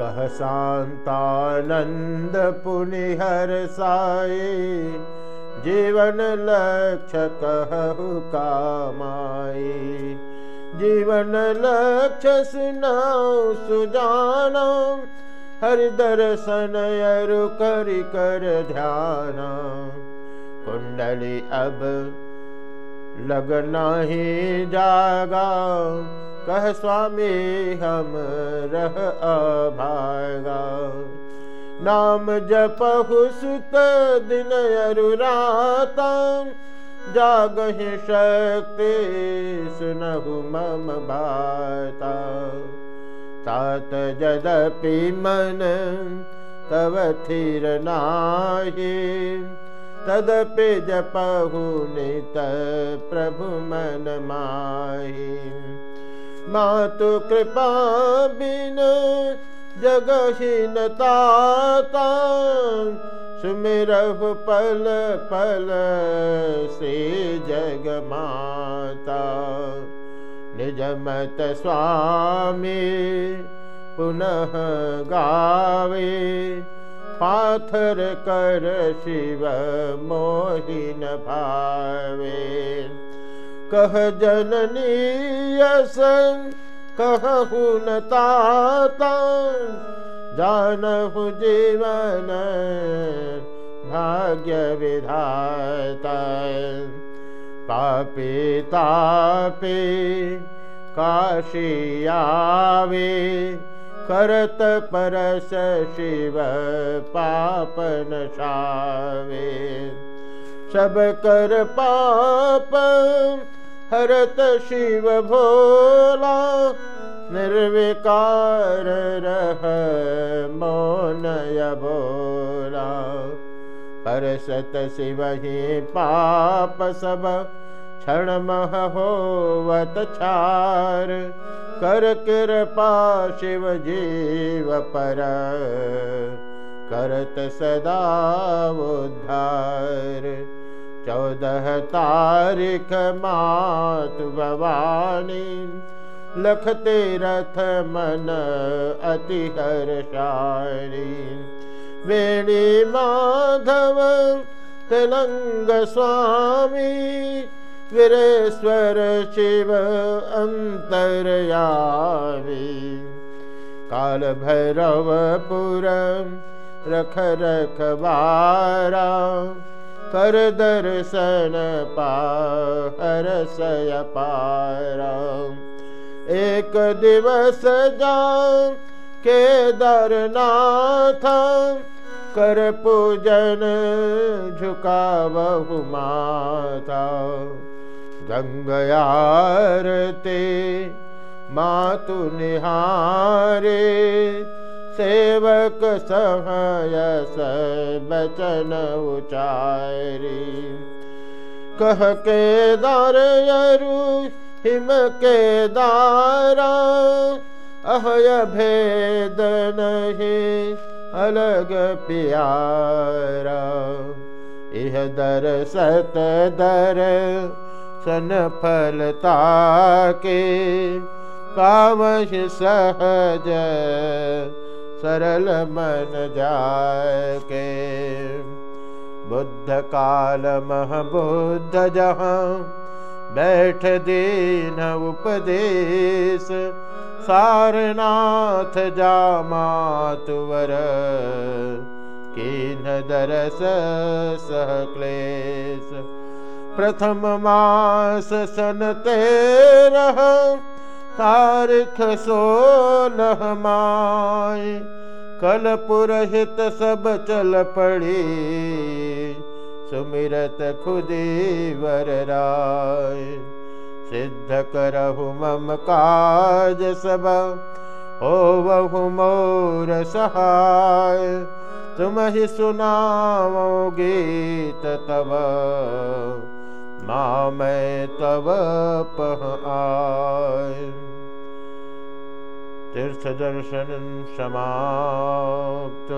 कह शांतानंद पुनिहर साए जीवन लक्ष्य कहु कामाई जीवन लक्ष्य सुनाओ, सुजाना, हरि दर्शन अरु कर कर ध्यान। कुंडली अब लगना ही जागा कह स्वामी, हम रह अभागा। नाम जपहु सुत दिन अरुराता। जागहि शक्ति सुनहु मम बाता तात जदपि मन, तव थिर नाही। तदपि जपहु नित प्रभु मन माही। मातु कृपा बिन जगहीनता सुमिरहु पल पल से जग माता। निजमत स्वामी पुनः गावे पाथर कर शिव मोहिन भावे कह जननी यसन कहु न ताता। जानहु जीवन भाग्य विधाता। पापी तापे काशी आवे करत परस शिव पापन शावे सब कर पाप हरत शिव भोला, निर्विकार रह मौनय भोला पर सत शिव ही पाप सब, क्षण मह होवत छार। कर कृपा शिव जीव पर, करत सदा उद्धार। चौदह तारीख मात भवानी लखते रथ मन अति हर्षारी वेणी माधव तेलंग स्वामी, वीरेश्वर शिव अंतरयामी। काल भैरवपुर रख रखबारा कर दर्शन पारसय पारा एक दिवस जा के केदारनाथ, कर पूजन झुका बहु माता। गंगयारते मातु निहारे सेवक सहयस बचन उचारी। कह के दार यरु हिम के दारा अहय भेद नहीं, अलग प्यारा। इह दर सत दर, सन फलता के पावश सहज सरल मन जाके। बुद्ध काल मह बुद्ध जहाँ बैठ दीन उपदेश, सारनाथ जामातुवर किन दरस सह क्लेश। प्रथम मास सन तेरह तारीख सोलह माय कल पुरहित सब चल पड़ी, सुमिरत खुदी वर राय। सिद्ध करहु मम काज सब हो बहु मोर सहाय। तुम ही सुनाओ गीत तब माँ मैं तब पह आय। तीर्थदर्शनं समाप्त